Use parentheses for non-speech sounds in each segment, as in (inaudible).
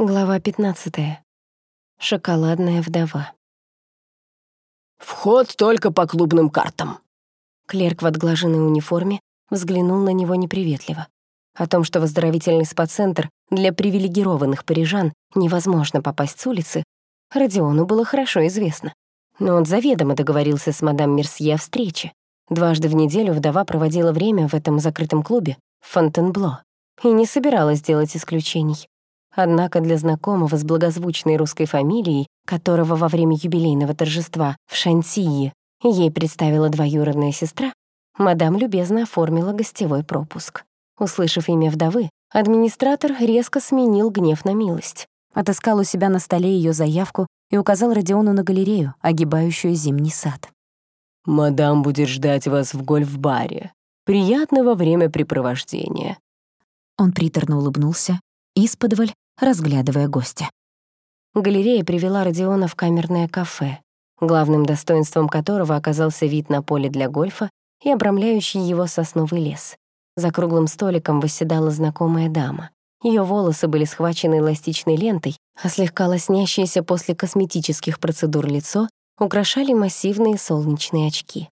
Глава 15. Шоколадная вдова. «Вход только по клубным картам». Клерк в отглаженной униформе взглянул на него неприветливо. О том, что в оздоровительный спа-центр для привилегированных парижан невозможно попасть с улицы, Родиону было хорошо известно. Но он заведомо договорился с мадам Мерсье о встрече. Дважды в неделю вдова проводила время в этом закрытом клубе, Фонтенбло, и не собиралась делать исключений. Однако для знакомого с благозвучной русской фамилией, которого во время юбилейного торжества в Шантии ей представила двоюродная сестра, мадам любезно оформила гостевой пропуск. Услышав имя вдовы, администратор резко сменил гнев на милость. Отыскал у себя на столе ее заявку и указал Родиону на галерею, огибающую зимний сад. «Мадам будет ждать вас в гольф-баре. Приятного времяпрепровождения». Он приторно улыбнулся, исподволь разглядывая гостя. Галерея привела Родиона в камерное кафе, главным достоинством которого оказался вид на поле для гольфа и обрамляющий его сосновый лес. За круглым столиком восседала знакомая дама. Ее волосы были схвачены эластичной лентой, а слегка лоснящееся после косметических процедур лицо украшали массивные солнечные очки.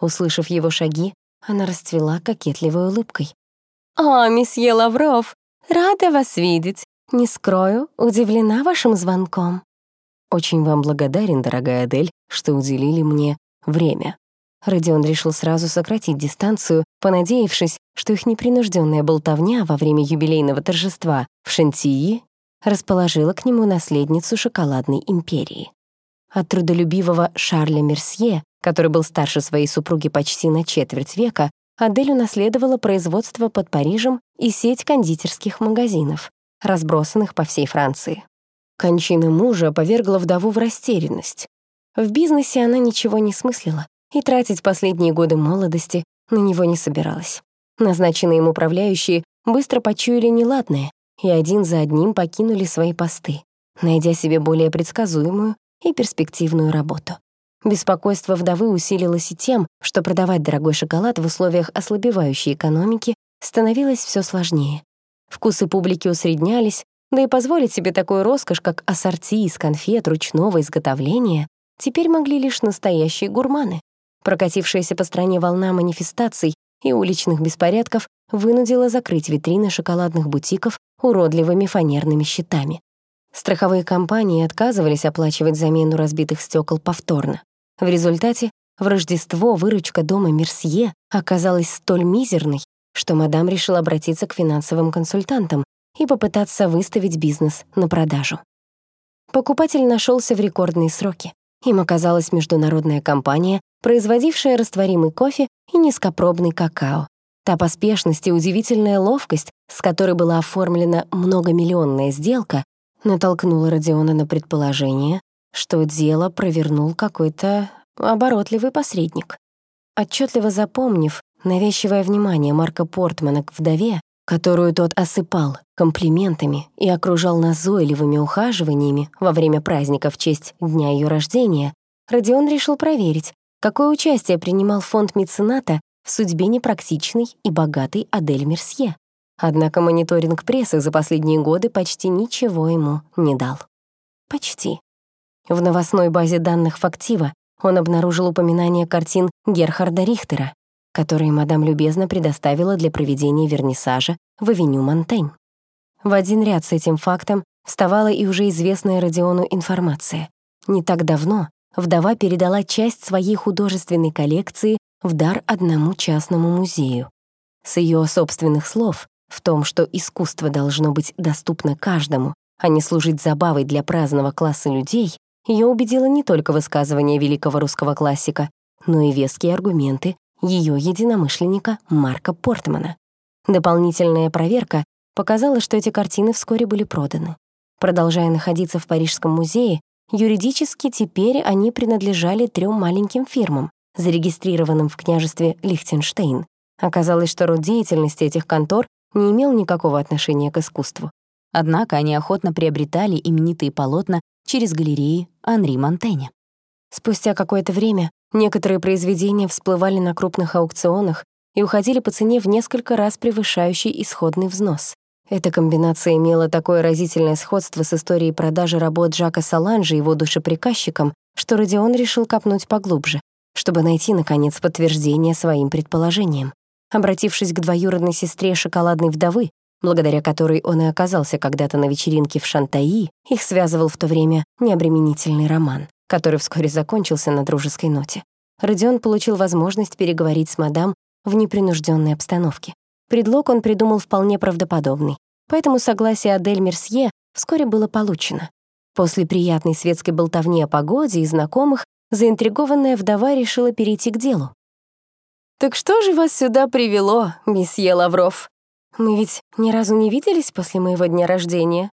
Услышав его шаги, она расцвела кокетливой улыбкой. «О, месье Лавров, рада вас видеть. Не скрою, удивлена вашим звонком. Очень вам благодарен, дорогая Адель, что уделили мне время. Родион решил сразу сократить дистанцию, понадеявшись, что их непринужденная болтовня во время юбилейного торжества в Шантии расположила к нему наследницу шоколадной империи. От трудолюбивого Шарля Мерсье, который был старше своей супруги почти на четверть века, Адель унаследовала производство под Парижем и сеть кондитерских магазинов разбросанных по всей Франции. Кончина мужа повергла вдову в растерянность. В бизнесе она ничего не смыслила и тратить последние годы молодости на него не собиралась. Назначенные им управляющие быстро почуяли неладное и один за одним покинули свои посты, найдя себе более предсказуемую и перспективную работу. Беспокойство вдовы усилилось и тем, что продавать дорогой шоколад в условиях ослабевающей экономики становилось все сложнее. Вкусы публики усреднялись, да и позволить себе такую роскошь, как ассорти из конфет ручного изготовления, теперь могли лишь настоящие гурманы. Прокатившаяся по стране волна манифестаций и уличных беспорядков вынудила закрыть витрины шоколадных бутиков уродливыми фанерными щитами. Страховые компании отказывались оплачивать замену разбитых стекол повторно. В результате в Рождество выручка дома Мерсье оказалась столь мизерной, что мадам решила обратиться к финансовым консультантам и попытаться выставить бизнес на продажу. Покупатель нашелся в рекордные сроки. Им оказалась международная компания, производившая растворимый кофе и низкопробный какао. Та поспешность и удивительная ловкость, с которой была оформлена многомиллионная сделка, натолкнула Родиона на предположение, что дело провернул какой-то оборотливый посредник. Отчетливо запомнив, Навязчивое внимание Марка Портмана к вдове, которую тот осыпал комплиментами и окружал назойливыми ухаживаниями во время праздника в честь дня ее рождения, Родион решил проверить, какое участие принимал фонд мецената в судьбе непрактичной и богатой Адель Мерсье. Однако мониторинг прессы за последние годы почти ничего ему не дал. Почти. В новостной базе данных «Фактива» он обнаружил упоминание картин Герхарда Рихтера, которые мадам любезно предоставила для проведения вернисажа в авеню Монтень. В один ряд с этим фактом вставала и уже известная Родиону информация. Не так давно вдова передала часть своей художественной коллекции в дар одному частному музею. С ее собственных слов в том, что искусство должно быть доступно каждому, а не служить забавой для праздного класса людей, ее убедило не только высказывание великого русского классика, но и веские аргументы ее единомышленника Марка Портмана. Дополнительная проверка показала, что эти картины вскоре были проданы. Продолжая находиться в Парижском музее, юридически теперь они принадлежали трем маленьким фирмам, зарегистрированным в княжестве Лихтенштейн. Оказалось, что род деятельности этих контор не имел никакого отношения к искусству. Однако они охотно приобретали именитые полотна через галереи Анри Монтеня. Спустя какое-то время некоторые произведения всплывали на крупных аукционах и уходили по цене в несколько раз превышающий исходный взнос. Эта комбинация имела такое разительное сходство с историей продажи работ Жака Саланжа его душеприказчиком, что Родион решил копнуть поглубже, чтобы найти, наконец, подтверждение своим предположениям. Обратившись к двоюродной сестре шоколадной вдовы, благодаря которой он и оказался когда-то на вечеринке в Шантаи, их связывал в то время необременительный роман, который вскоре закончился на дружеской ноте. Родион получил возможность переговорить с мадам в непринужденной обстановке. Предлог он придумал вполне правдоподобный, поэтому согласие Адель Мерсье вскоре было получено. После приятной светской болтовни о погоде и знакомых заинтригованная вдова решила перейти к делу. «Так что же вас сюда привело, месье Лавров? Мы ведь ни разу не виделись после моего дня рождения?»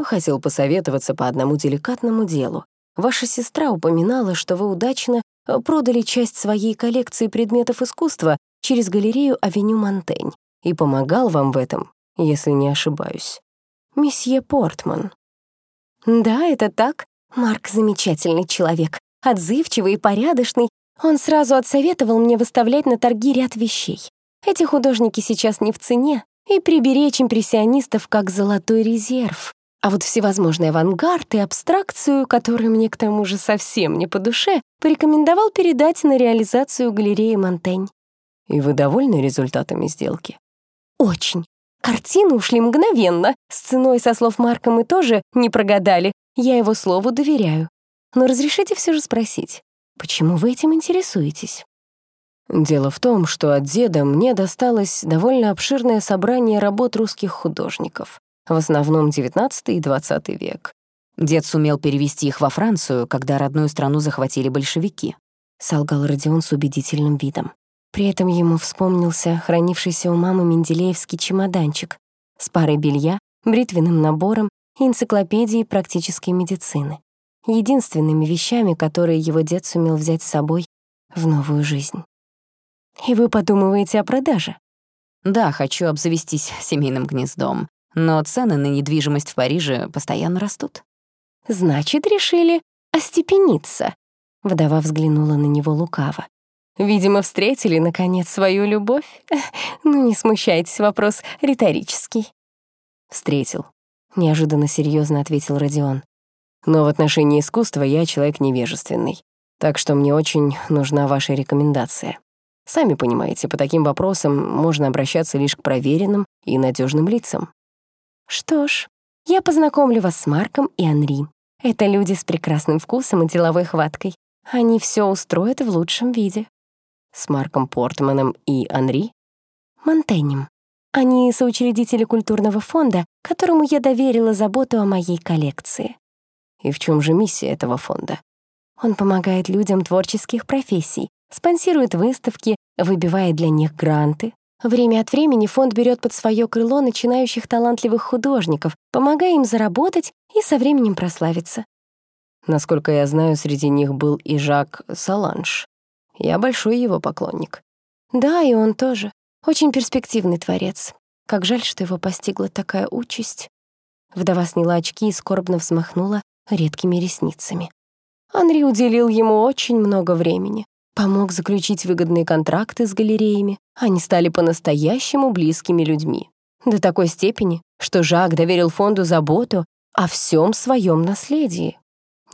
Хотел посоветоваться по одному деликатному делу. Ваша сестра упоминала, что вы удачно продали часть своей коллекции предметов искусства через галерею «Авеню Монтень» и помогал вам в этом, если не ошибаюсь. Месье Портман. Да, это так. Марк замечательный человек, отзывчивый и порядочный. Он сразу отсоветовал мне выставлять на торги ряд вещей. Эти художники сейчас не в цене, и приберечь импрессионистов как золотой резерв. А вот всевозможный авангард и абстракцию, которую мне к тому же совсем не по душе, порекомендовал передать на реализацию галереи Монтень. И вы довольны результатами сделки? Очень. Картины ушли мгновенно. С ценой, со слов Марка, мы тоже не прогадали. Я его слову доверяю. Но разрешите все же спросить, почему вы этим интересуетесь? Дело в том, что от деда мне досталось довольно обширное собрание работ русских художников в основном XIX и XX век. Дед сумел перевести их во Францию, когда родную страну захватили большевики. Солгал Родион с убедительным видом. При этом ему вспомнился хранившийся у мамы менделеевский чемоданчик с парой белья, бритвенным набором и энциклопедией практической медицины. Единственными вещами, которые его дед сумел взять с собой в новую жизнь. «И вы подумываете о продаже?» «Да, хочу обзавестись семейным гнездом. Но цены на недвижимость в Париже постоянно растут. «Значит, решили остепениться?» Вдова взглянула на него лукаво. «Видимо, встретили, наконец, свою любовь? (laughs) Ну, не смущайтесь, вопрос риторический». «Встретил», — неожиданно серьезно ответил Родион. «Но в отношении искусства я человек невежественный, так что мне очень нужна ваша рекомендация. Сами понимаете, по таким вопросам можно обращаться лишь к проверенным и надежным лицам. Что ж, я познакомлю вас с Марком и Анри. Это люди с прекрасным вкусом и деловой хваткой. Они все устроят в лучшем виде. С Марком Портманом и Анри? Монтенем. Они соучредители культурного фонда, которому я доверила заботу о моей коллекции. И в чем же миссия этого фонда? Он помогает людям творческих профессий, спонсирует выставки, выбивает для них гранты, Время от времени фонд берет под свое крыло начинающих талантливых художников, помогая им заработать и со временем прославиться. Насколько я знаю, среди них был и Жак Саланж. Я большой его поклонник. Да, и он тоже. Очень перспективный творец. Как жаль, что его постигла такая участь. Вдова сняла очки и скорбно взмахнула редкими ресницами. Анри уделил ему очень много времени. Помог заключить выгодные контракты с галереями. Они стали по-настоящему близкими людьми. До такой степени, что Жак доверил фонду заботу о всем своем наследии.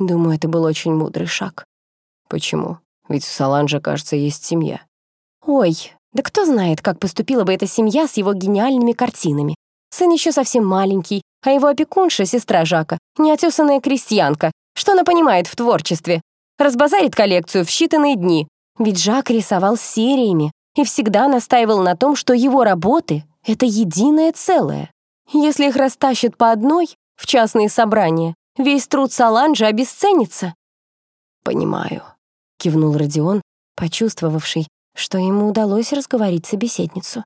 Думаю, это был очень мудрый шаг. Почему? Ведь у Саланжа, кажется, есть семья. Ой, да кто знает, как поступила бы эта семья с его гениальными картинами. Сын еще совсем маленький, а его опекунша, сестра Жака, неотесанная крестьянка. Что она понимает в творчестве? разбазарит коллекцию в считанные дни. Ведь Жак рисовал сериями и всегда настаивал на том, что его работы — это единое целое. Если их растащат по одной в частные собрания, весь труд Саланжа обесценится. «Понимаю», — кивнул Родион, почувствовавший, что ему удалось разговорить собеседницу.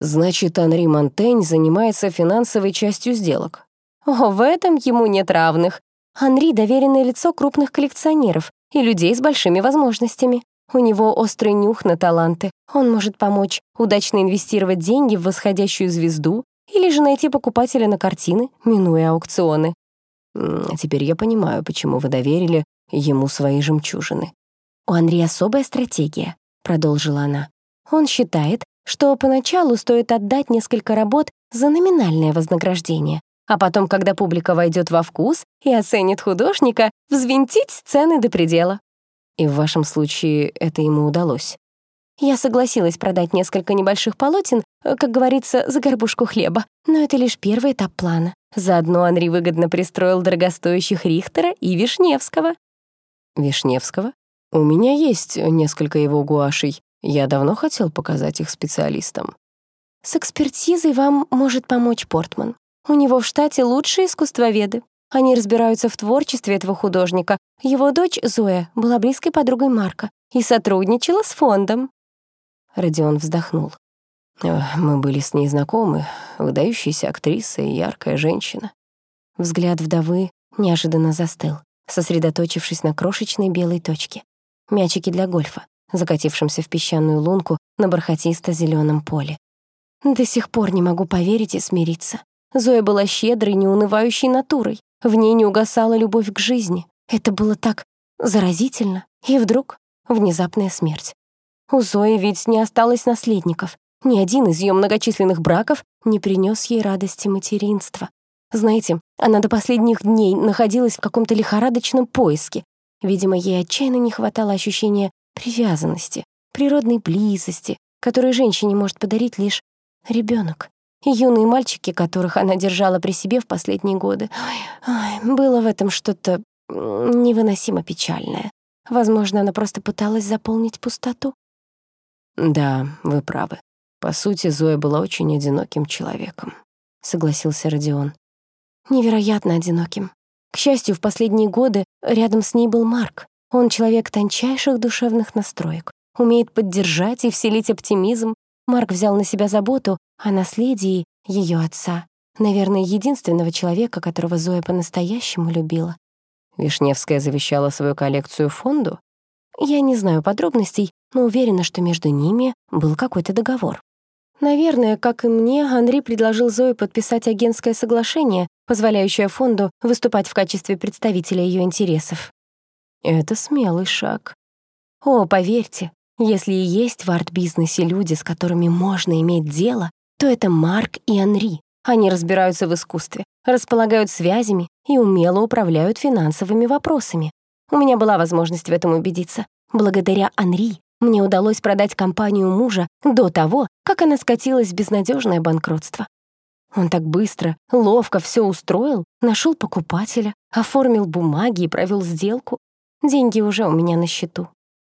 «Значит, Анри Монтень занимается финансовой частью сделок». «О, в этом ему нет равных. Анри — доверенное лицо крупных коллекционеров, и людей с большими возможностями. У него острый нюх на таланты. Он может помочь удачно инвестировать деньги в восходящую звезду или же найти покупателя на картины, минуя аукционы. Теперь я понимаю, почему вы доверили ему свои жемчужины. «У Анри особая стратегия», — продолжила она. «Он считает, что поначалу стоит отдать несколько работ за номинальное вознаграждение, а потом, когда публика войдет во вкус и оценит художника, взвинтить цены до предела. И в вашем случае это ему удалось. Я согласилась продать несколько небольших полотен, э, как говорится, за горбушку хлеба, но это лишь первый этап плана. Заодно Анри выгодно пристроил дорогостоящих Рихтера и Вишневского. Вишневского? У меня есть несколько его гуашей. Я давно хотел показать их специалистам. С экспертизой вам может помочь Портман. У него в штате лучшие искусствоведы. Они разбираются в творчестве этого художника. Его дочь Зоя была близкой подругой Марка и сотрудничала с фондом. Родион вздохнул. Мы были с ней знакомы, выдающаяся актриса и яркая женщина. Взгляд вдовы неожиданно застыл, сосредоточившись на крошечной белой точке. Мячики для гольфа, закатившемся в песчаную лунку на бархатисто зеленом поле. До сих пор не могу поверить и смириться. Зоя была щедрой, неунывающей натурой. В ней не угасала любовь к жизни. Это было так заразительно. И вдруг внезапная смерть. У Зои ведь не осталось наследников. Ни один из ее многочисленных браков не принес ей радости материнства. Знаете, она до последних дней находилась в каком-то лихорадочном поиске. Видимо, ей отчаянно не хватало ощущения привязанности, природной близости, которую женщине может подарить лишь ребенок. Юные мальчики, которых она держала при себе в последние годы. Ой, ой, было в этом что-то невыносимо печальное. Возможно, она просто пыталась заполнить пустоту. «Да, вы правы. По сути, Зоя была очень одиноким человеком», — согласился Родион. «Невероятно одиноким. К счастью, в последние годы рядом с ней был Марк. Он человек тончайших душевных настроек, умеет поддержать и вселить оптимизм. Марк взял на себя заботу о наследии ее отца, наверное, единственного человека, которого Зоя по-настоящему любила. Вишневская завещала свою коллекцию фонду? Я не знаю подробностей, но уверена, что между ними был какой-то договор. Наверное, как и мне, Андрей предложил Зое подписать агентское соглашение, позволяющее фонду выступать в качестве представителя ее интересов. Это смелый шаг. О, поверьте, если и есть в арт-бизнесе люди, с которыми можно иметь дело, то это Марк и Анри. Они разбираются в искусстве, располагают связями и умело управляют финансовыми вопросами. У меня была возможность в этом убедиться. Благодаря Анри мне удалось продать компанию мужа до того, как она скатилась в безнадежное банкротство. Он так быстро, ловко все устроил, нашел покупателя, оформил бумаги и провел сделку. Деньги уже у меня на счету.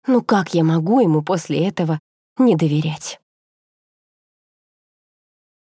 Ну как я могу ему после этого не доверять?